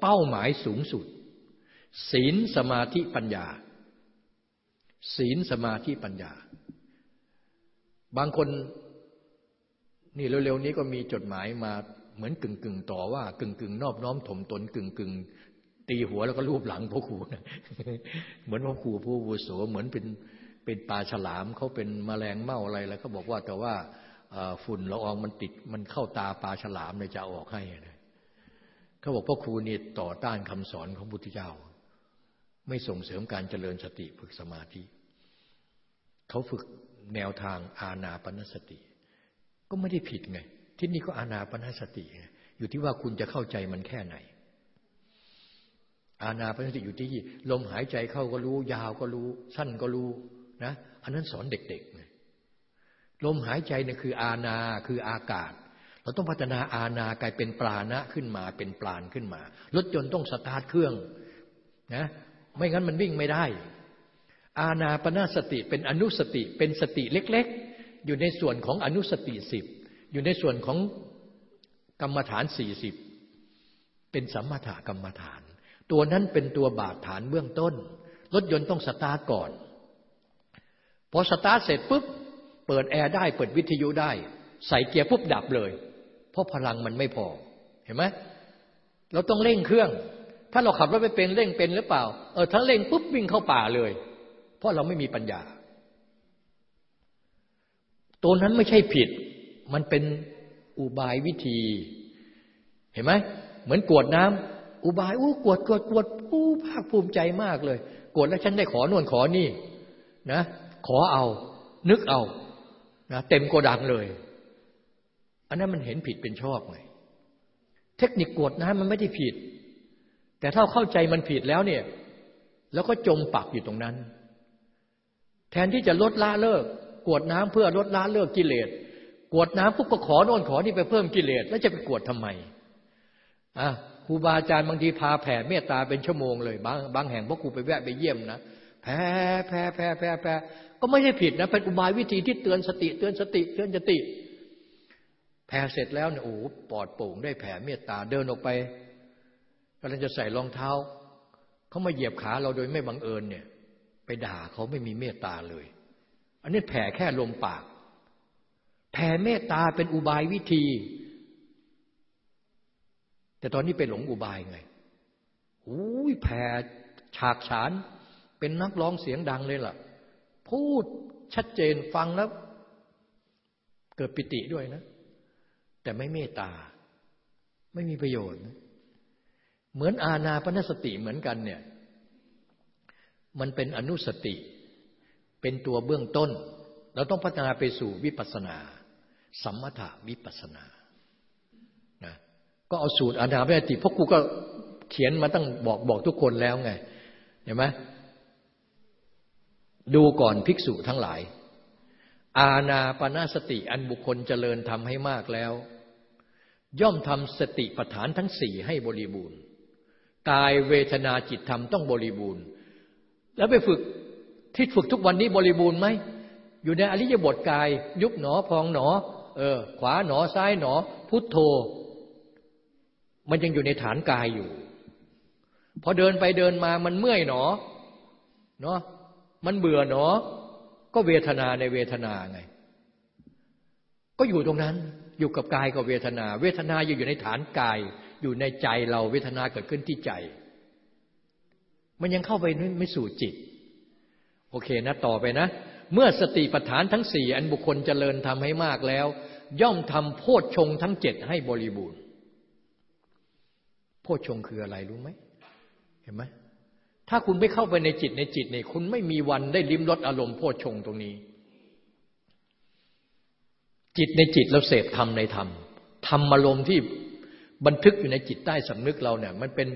เป้าหมายสูงสุด ศีลสมาธิปัญญา ศีลสมาธิปัญญา บางคนนี่เร็วๆนี้ก็มีจดหมายมา เหมือนกึ่งกึ่งต่อว่ากึ่งกึ่งนอบน้อมถ่มตนกึ่งกึ่งตีหัวแล้วก็รูปหลังพ่อครูเหมือนพ่อครูผู้บุโสเหมือนเป็นเป็นปลาฉลามเขาเป็นมแมลงเม่าอะไรแล้วเขาบอกว่าแต่ว่าฝุ่นละอองมันติดมันเข้าตาปลาฉลามเลยจะออกให้นะเขาบอกพ่อครูนี่ต่อต้านคำสอนของพุทธเจ้า ไม่ส่งเสริมการเจริญสติฝึกสมาธิเขาฝึกแนวทางอาณาปณสติ ก็ไม่ได้ผิดไง ที่นี่ก็อาณาปณสติ อยู่ที่ว่าคุณจะเข้าใจมันแค่ไหน อาณาปณสติอยู่ที่ลมหายใจเข้าก็รู้ ยาวก็รู้ สั้นก็รู้นะ อันนั้นสอนเด็กๆไงลมหายใจเนี่ยคือ อาณาคืออากาศ เราต้องพัฒนาอาณากลายเป็นปราณะขึ้นมาเป็นปราณขึ้นมารถยนต์ต้องสตาร์ทเครื่องนะไม่งั้นมันวิ่งไม่ได้ อานาปานสติเป็นอนุสติเป็นสติเล็ก ๆ อยู่ในส่วนของอนุสติสิบ อยู่ในส่วนของกรรมฐานสี่สิบเป็นสัมมาถกรรมฐาน ตัวนั้นเป็นตัวบาทฐานเบื้องต้น รถยนต์ต้องสตาร์ทก่อน พอสตาร์ทเสร็จปุ๊บ เปิดแอร์ได้เปิดวิทยุได้ ใส่เกียร์ปุ๊บดับเลย เพราะพลังมันไม่พอเห็นไหมเราต้องเร่งเครื่อง ถ้าเราขับรถไม่เป็นเร่งเป็นหรือเปล่า เออถ้าเร่งปุ๊บวิ่งเข้าป่าเลย เพราะเราไม่มีปัญญา ตัวนั้นไม่ใช่ผิด มันเป็นอุบายวิธี เห็นไหมเหมือนกวดน้ำอุบายอู้กวดกวดกวดอู้ภาคภูมิใจมากเลย กวดแล้วฉันได้ขอนวนขอนี่นะ ขอเอา นึกเอานะเต็มโกดังเลย อันนั้นมันเห็นผิดเป็นชอบไงเทคนิคกวดน้ำมันไม่ได้ผิด แต่ถ้าเข้าใจมันผิดแล้วเนี่ย แล้วก็จมปักอยู่ตรงนั้น แทนที่จะลดละเลิก กวดน้ำเพื่อลดละเลิกกิเลส วดน้ำปุ๊บก็ขอโน่นขอนี่ไปเพิ่มกิเลสแล้วจะไปกวดทำไมอะครูบาอาจารย์บางทีพาแผ่เมตตาเป็นชั่วโมงเลยบางบางแห่งพวกครูไปแวะไปเยี่ยมนะแผ่แผ่แผ่แผ่แผ่ก็ไม่ใช่ผิดนะเป็นอุบายวิธีที่เตือนสติ เตือนสติ เตือนสติแผ่เสร็จแล้วเนี่ยโอ้ปลอดโปร่งได้แผ่เมตตาเดินออกไปกำลังจะใส่รองเท้าเขามาเหยียบขาเราโดยไม่บังเอิญเนี่ย ไปด่าเขาไม่มีเมตตาเลย อันนี้แผ่แค่ลมปาก แผ่เมตตาเป็นอุบายวิธี แต่ตอนนี้ไปหลงอุบายไงอุ้ยแผ่ฉากฉาน เป็นนักร้องเสียงดังเลยล่ะ พูดชัดเจนฟังแล้ว เกิดปิติด้วยนะ แต่ไม่เมตตา ไม่มีประโยชน์นะเหมือนอาณาปณสติเหมือนกันเนี่ย มันเป็นอนุสติ เป็นตัวเบื้องต้น เราต้องพัฒนาไปสู่วิปัสนา สัมมถาวิปัสนานะก็เอาสูตรอาณาปณสติเพราะกูก็เขียนมาตั้งบอกบอกทุกคนแล้วไง เห็นไหมดูก่อนภิกษุทั้งหลาย อาณาปณสติอันบุคคลเจริญทำให้มากแล้ว ย่อมทำสติปัฏฐานทั้งสี่ให้บริบูรณ์กายเวทนาจิตธรรมต้องบริบูรณ์ แล้วไปฝึกที่ฝึกทุกวันนี้บริบูรณ์ไหม อยู่ในอริยบทกาย ยุบหนอพองหนอ เออ ขวาหนอซ้ายหนอ พุทโธ มันยังอยู่ในฐานกายอยู่พอเดินไปเดินมามันเมื่อยหนอเนาะมันเบื่อหนอ ก็เวทนาในเวทนาไง ก็อยู่ตรงนั้นอยู่กับกายกับเวทนา เวทนาอยู่อยู่ในฐานกาย อยู่ในใจเราเวทนาเกิดขึ้นที่ใจ มันยังเข้าไปไม่สู่จิต โอเคนะ ต่อไปนะ เมื่อสติปัฏฐานทั้งสี่อันบุคคลเจริญทำให้มากแล้ว ย่อมทำโพชฌงทั้งเจ็ดให้บริบูรณ์ โพชฌงคืออะไรรู้ไหมเห็นไหมถ้าคุณไม่เข้าไปในจิตในจิตเนี่ยคุณไม่มีวันได้ลิ้มรสอารมณ์โพชฌงตรงนี้ จิตในจิตเราเสพธรรมในธรรมธรรมอารมณ์ที่บันทึกอยู่ในจิตใต้สำนึกเราเนี่ย มันเป็น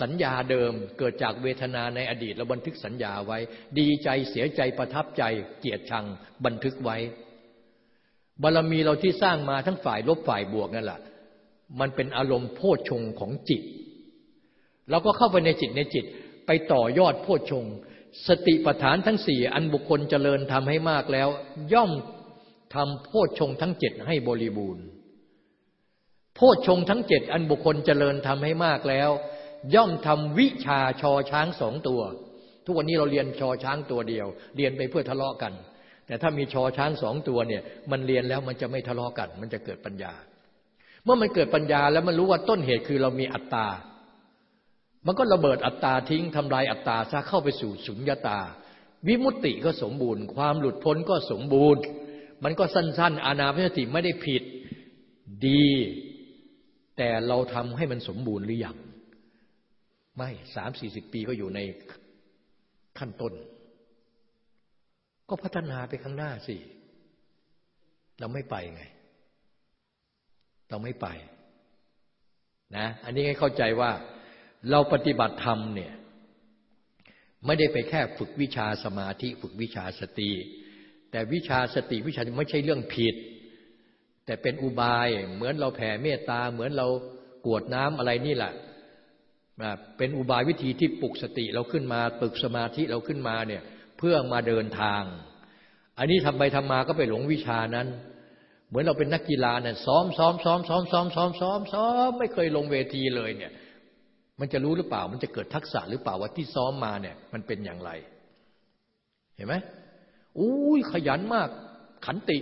สัญญาเดิมเกิดจากเวทนาในอดีตเราบันทึกสัญญาไว้ ดีใจเสียใจประทับใจ เกียดชังบันทึกไว้ บารรมีเราที่สร้างมาทั้งฝ่ายลบฝ่ายบวกนั่นแหละมันเป็นอารมณ์โพชฌงของจิตเราก็เข้าไปในจิตในจิต ไปต่อยอดโพชฌงสติปัฏฐานทั้งสี่อันบุคคลเจริญทำให้มากแล้ว ย่อมทำโพชฌงทั้งเจ็ดให้บริบูรณ์โพชฌงทั้งเจ็ดอันบุคคลเจริญทำให้มากแล้ว ย่อมทำวิชาชอช้างสองตัว ทุกวันนี้เราเรียนชอช้างตัวเดียว เรียนไปเพื่อทะเลาะกัน แต่ถ้ามีชอช้างสองตัวเนี่ย มันเรียนแล้วมันจะไม่ทะเลาะกัน มันจะเกิดปัญญา เมื่อมันเกิดปัญญาแล้วมันรู้ว่าต้นเหตุคือเรามีอัตตา มันก็ระเบิดอัตตาทิ้งทำลายอัตตาซะเข้าไปสู่สุญญาตา วิมุตติก็สมบูรณ์ ความหลุดพ้นก็สมบูรณ์ มันก็สั้น ๆ อานาพิสติไม่ได้ผิดดี แต่เราทำให้มันสมบูรณ์หรือยัง ไม่สามสี่สิบปีก็อยู่ในขั้นต้น ก็พัฒนาไปข้างหน้าสิ เราไม่ไปไง เราไม่ไปนะ อันนี้ให้เข้าใจว่าเราปฏิบัติธรรมเนี่ย ไม่ได้ไปแค่ฝึกวิชาสมาธิ ฝึกวิชาสติ แต่วิชาสติวิชาไม่ใช่เรื่องผิด แต่เป็นอุบายเหมือนเราแผ่เมตตา เหมือนเรากวดน้ำอะไรนี่แหละ เป็นอุบายวิธีที่ปลุกสติเราขึ้นมาปลุกสมาธิเราขึ้นมาเนี่ยเพื่อมาเดินทาง อันนี้ทำไปทำมาก็ไปหลงวิชานั้น เหมือนเราเป็นนักกีฬาเนี่ยซ้อมซ้อมซ้อมซ้อมซ้อมซ้อมซ้อมซ้อมไม่เคยลงเวทีเลยเนี่ย มันจะรู้หรือเปล่า มันจะเกิดทักษะหรือเปล่าว่าที่ซ้อมมาเนี่ย มันเป็นอย่างไร เห็นไหมอุ้ยขยันมากขันติ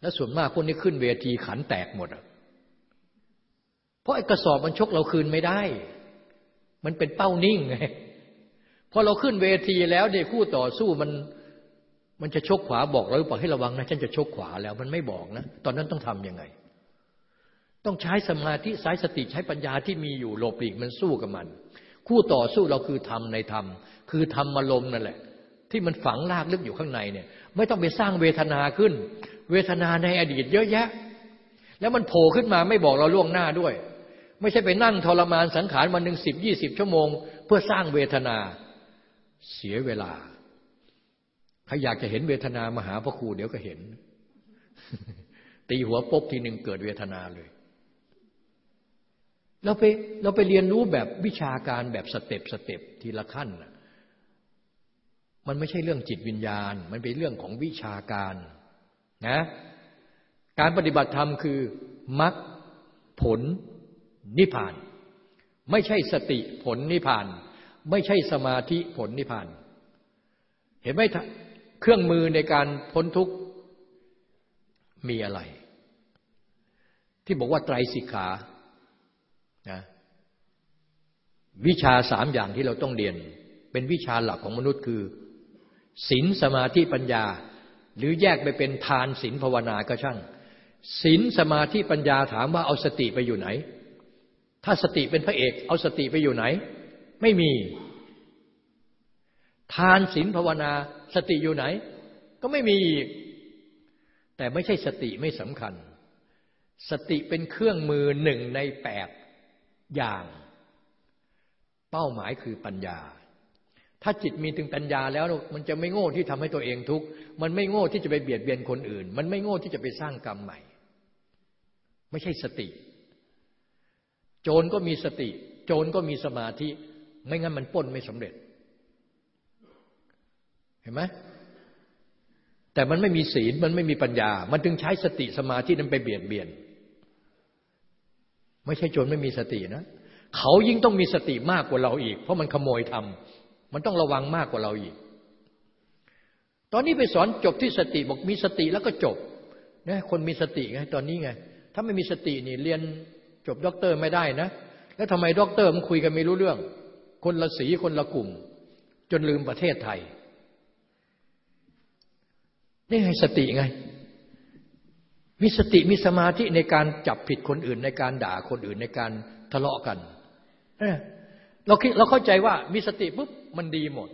และส่วนมากคนนี้ขึ้นเวทีขันแตกหมดอะ ราะไอ้กระสอบมันชกเราคืนไม่ได้ มันเป็นเป้านิ่งไงพอเราขึ้นเวทีแล้วเด็กคู่ต่อสู้มันมันจะชกขวาบอกเราบอกให้ระวังนะฉันจะชกขวาแล้วมันไม่บอกนะ ตอนนั้นต้องทํำยังไง ต้องใช้สมาธิสายสติใช้ปัญญาที่มีอยู่หลบหลีกมันสู้กับมัน คู่ต่อสู้เราคือธรรมในธรรม คือธรรมอารมณ์นั่นแหละ ที่มันฝังลากลึกอยู่ข้างในเนี่ย ไม่ต้องไปสร้างเวทนาขึ้น เวทนาในอดีตเยอะแยะ แล้วมันโผล่ขึ้นมาไม่บอกเราล่วงหน้าด้วย ไม่ใช่ไปนั่งทรมานสังขารวันหนึ่งสิบยี่สิบชั่วโมง เพื่อสร้างเวทนาเสียเวลา ใครอยากจะเห็นเวทนามาหาพระครูเดี๋ยวก็เห็น ตีหัวโป๊กทีหนึ่งเกิดเวทนาเลย เราไปเราไปเรียนรู้แบบวิชาการแบบ step step ทีละขั้นมันไม่ใช่เรื่องจิตวิญญาณ มันเป็นเรื่องของวิชาการนะ การปฏิบัติธรรมคือมรรคผล นิพพาน ไม่ใช่สติผลนิพพาน ไม่ใช่สมาธิผลนิพพาน เห็นไหมเครื่องมือในการพ้นทุกข์มีอะไร ที่บอกว่าไตรสิกขานะวิชาสามอย่างที่เราต้องเรียน เป็นวิชาหลักของมนุษย์คือศีลสมาธิปัญญา หรือแยกไปเป็นทานศีลภาวนาก็ช่างศีลสมาธิปัญญาถามว่าเอาสติไปอยู่ไหน ถ้าสติเป็นพระเอก เอาสติไปอยู่ไหน ไม่มี ทานศีลภาวนาสติอยู่ไหน ก็ไม่มีอีก แต่ไม่ใช่สติไม่สำคัญ สติเป็นเครื่องมือหนึ่งในแปดอย่าง เป้าหมายคือปัญญา ถ้าจิตมีถึงปัญญาแล้วมันจะไม่โง่ที่ทำให้ตัวเองทุกข์มันไม่โง่ที่จะไปเบียดเบียนคนอื่น มันไม่โง่ที่จะไปสร้างกรรมใหม่ ไม่ใช่สติ โจรก็มีสติ โจรก็มีสมาธิ ไม่งั้นมันป้นไม่สำเร็จ เห็นไหมแต่มันไม่มีศีลมันไม่มีปัญญา มันจึงใช้สติสมาธินั้นไปเบียดเบียน ไม่ใช่โจรไม่มีสตินะ เขายิ่งต้องมีสติมากกว่าเราอีก เพราะมันขโมยทำมันต้องระวังมากกว่าเราอีก ตอนนี้ไปสอนจบที่สติบอกมีสติแล้วก็จบนะคนมีสติไงตอนนี้ไง ถ้าไม่มีสตินี่เรียน จบด็อกเตอร์ไม่ได้นะ แล้วทำไมด็อกเตอร์มันคุยกันไม่รู้เรื่อง คนละสีคนละกลุ่ม จนลืมประเทศไทย นี่ไงสติไง มีสติมีสมาธิในการจับผิดคนอื่น ในการด่าคนอื่นในการทะเลาะกันเราคิดเราเข้าใจว่ามีสติปุ๊บมันดีหมด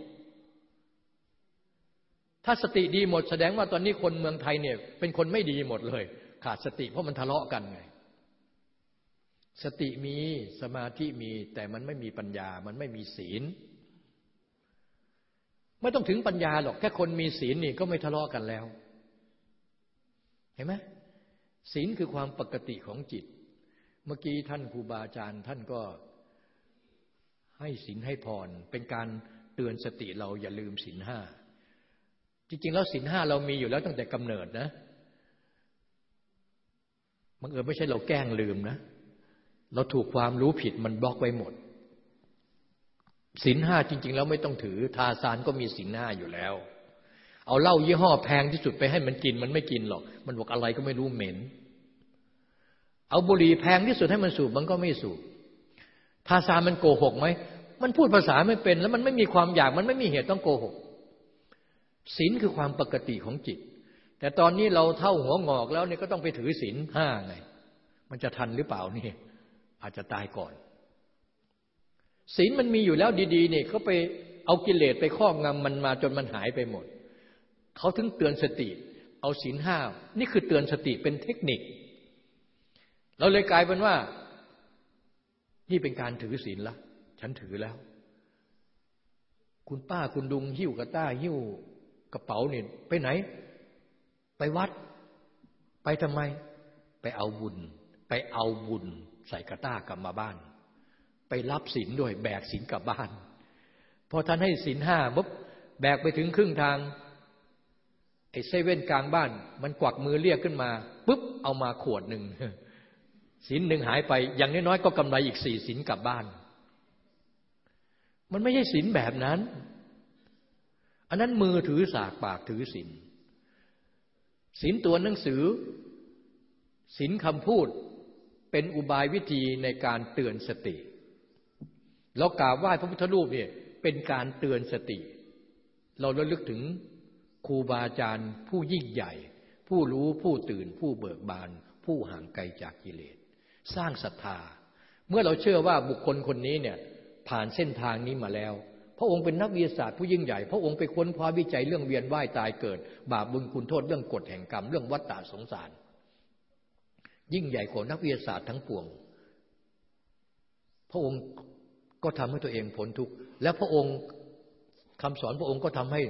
ถ้าสติดีหมด แสดงว่าตอนนี้คนเมืองไทยเนี่ย เป็นคนไม่ดีหมดเลย ขาดสติเพราะมันทะเลาะกันไง สติมีสมาธิมี แต่มันไม่มีปัญญา มันไม่มีศีล ไม่ต้องถึงปัญญาหรอกแค่คนมีศีลนี่ก็ไม่ทะเลาะกันแล้ว เห็นไหมศีลคือความปกติของจิต เมื่อกี้ท่านครูบาอาจารย์ท่านก็ให้ศีลให้พร เป็นการเตือนสติเราอย่าลืมศีลห้า จริง ๆ แล้วศีลห้าเรามีอยู่แล้วตั้งแต่กำเนิดนะบังเอิญไม่ใช่เราแกล้งลืมนะ เราถูกความรู้ผิดมันบล็อกไว้หมดศีลห้าจริง ๆ แล้วไม่ต้องถือ ทาซานก็มีศีลห้าอยู่แล้ว เอาเหล้ายี่ห้อแพงที่สุดไปให้มันกิน มันไม่กินหรอก มันบอกอะไรก็ไม่รู้เหม็น เอาบุหรี่แพงที่สุดให้มันสูบมันก็ไม่สูบ ทาซานมันโกหกไหมมันพูดภาษาไม่เป็น แล้วมันไม่มีความอยากมันไม่มีเหตุต้องโกหกศีลคือความปกติของจิต แต่ตอนนี้เราเท่าหัวงอกแล้วเนี่ยก็ต้องไปถือศีลห้าไง มันจะทันหรือเปล่านี่ อาจจะตายก่อน ศีลมันมีอยู่แล้วดีๆเนี่ยเขาไปเอากิเลสไปครอบงำมันมาจนมันหายไปหมด เขาถึงเตือนสติ เอาศีลห้า นี่คือเตือนสติเป็นเทคนิค เราเลยกลายเป็นว่า นี่เป็นการถือศีลละ ฉันถือแล้ว คุณป้าคุณดุงหิ้วกระต้าหิ้วกระเป๋าเนี่ยไปไหน ไปวัด ไปทำไม ไปเอาบุญ ไปเอาบุญ ใส่กระต้ากลับมาบ้าน ไปรับศีลด้วยแบกศีลกลับบ้าน พอท่านให้ศีลห้าปุ๊บแบกไปถึงครึ่งทางไอ้เซเว่นกลางบ้าน มันกวักมือเรียกขึ้นมาปุ๊บเอามาขวดหนึ่งศีลหนึ่งหายไป อย่างน้อยๆก็กำไรอีกสี่ศีลกลับบ้าน มันไม่ใช่ศีลแบบนั้น อันนั้นมือถือสากปากถือศีลศีลตัวหนังสือศีลคำพูด เป็นอุบายวิธีในการเตือนสติ เรากราบไหว้พระพุทธรูปเนี่ยเป็นการเตือนสติ เราระลึกถึงครูบาอาจารย์ผู้ยิ่งใหญ่ ผู้รู้ผู้ตื่น ผู้เบิกบาน ผู้ห่างไกลจากกิเลส สร้างศรัทธา เมื่อเราเชื่อว่าบุคคลคนนี้เนี่ยผ่านเส้นทางนี้มาแล้ว พระองค์เป็นนักวิทยาศาสตร์ผู้ยิ่งใหญ่ พระองค์ไปค้นคว้าวิจัยเรื่องเวียนว่ายตายเกิด บาปบุญคุณโทษเรื่องกฎแห่งกรรม เรื่องวัฏฏะสงสาร ยิ่งใหญ่กว่านักวิทยาศาสตร์ทั้งปวง พระองค์ก็ทำให้ตัวเองพ้นทุกข์และพระองค์คำสอนพระองค์ก็ทำให้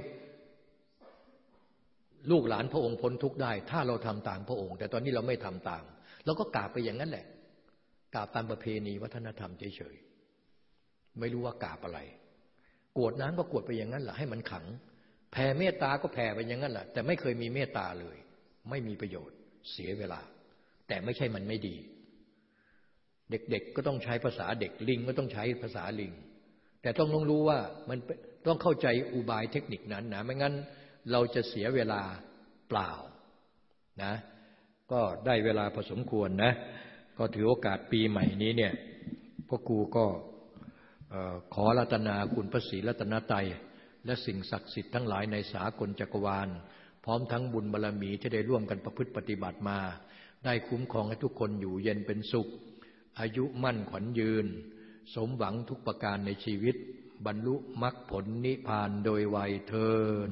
ลูกหลานพระองค์พ้นทุกข์ได้ ถ้าเราทำตามพระองค์ แต่ตอนนี้เราไม่ทำตามเราก็กราบไปอย่างนั้นแหละกราบตามประเพณีวัฒนธรรมเฉยๆไม่รู้ว่ากราบอะไรกวดน้ำก็กวดไปอย่างนั้นแหละให้มันขัง แผ่เมตตาก็แผ่ไปอย่างนั้นแหละแต่ไม่เคยมีเมตตาเลย ไม่มีประโยชน์เสียเวลา แต่ไม่ใช่มันไม่ดี เด็กๆก็ต้องใช้ภาษาเด็กลิงก็ต้องใช้ภาษาลิง แต่ต้องต้องรู้ว่ามันต้องเข้าใจอุบายเทคนิคนั้นนะไม่งั้นเราจะเสียเวลาเปล่านะ ก็ได้เวลาพอสมควรนะ ก็ถือโอกาสปีใหม่นี้เนี่ยพวกกูก็ขอรัตนาคุณพระศรีรัตนตยและสิ่งศักดิ์สิทธิ์ทั้งหลายในสากลจักรวาล พร้อมทั้งบุญบารรมีที่ได้ร่วมกันประพฤติปฏิบัติมา ได้คุ้มครองให้ทุกคนอยู่เย็นเป็นสุข อายุมั่นขวัญยืน สมหวังทุกประการในชีวิต บรรลุมรรคผลนิพพานโดยไวยเทิน